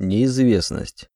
Неизвестность.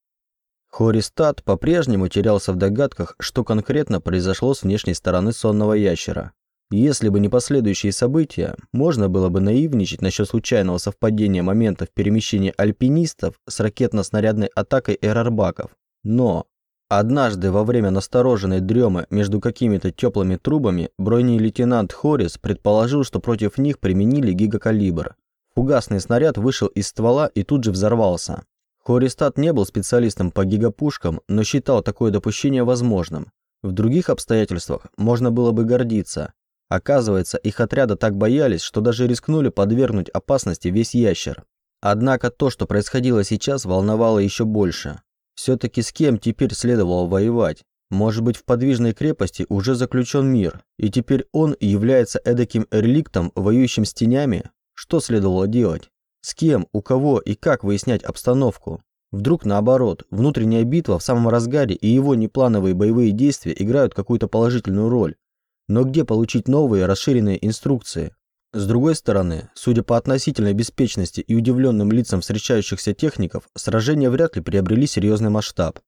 Хористат по-прежнему терялся в догадках, что конкретно произошло с внешней стороны сонного ящера. Если бы не последующие события, можно было бы наивничать насчет случайного совпадения моментов перемещения альпинистов с ракетно-снарядной атакой эрарбаков. Но однажды во время настороженной дремы между какими-то теплыми трубами бронелейтенант Хорис предположил, что против них применили гигакалибр. Фугасный снаряд вышел из ствола и тут же взорвался. Хористат не был специалистом по гигапушкам, но считал такое допущение возможным. В других обстоятельствах можно было бы гордиться. Оказывается, их отряда так боялись, что даже рискнули подвергнуть опасности весь ящер. Однако то, что происходило сейчас, волновало еще больше. Все-таки с кем теперь следовало воевать? Может быть, в подвижной крепости уже заключен мир, и теперь он является эдаким реликтом, воюющим с тенями? Что следовало делать? С кем, у кого и как выяснять обстановку? Вдруг наоборот, внутренняя битва в самом разгаре и его неплановые боевые действия играют какую-то положительную роль. Но где получить новые расширенные инструкции? С другой стороны, судя по относительной беспечности и удивленным лицам встречающихся техников, сражения вряд ли приобрели серьезный масштаб.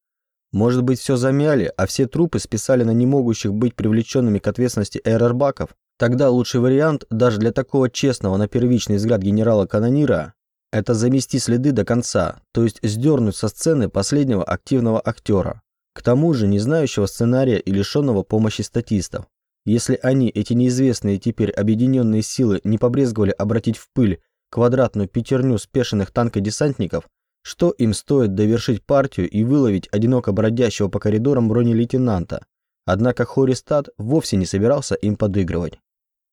Может быть, все замяли, а все трупы списали на не могущих быть привлеченными к ответственности эрорбаков? Тогда лучший вариант, даже для такого честного на первичный взгляд генерала-канонира, это замести следы до конца, то есть сдернуть со сцены последнего активного актера. К тому же не знающего сценария и лишенного помощи статистов. Если они, эти неизвестные теперь объединенные силы, не побрезговали обратить в пыль квадратную пятерню спешенных танкодесантников, что им стоит довершить партию и выловить одиноко бродящего по коридорам бронелейтенанта? Однако Хористат вовсе не собирался им подыгрывать.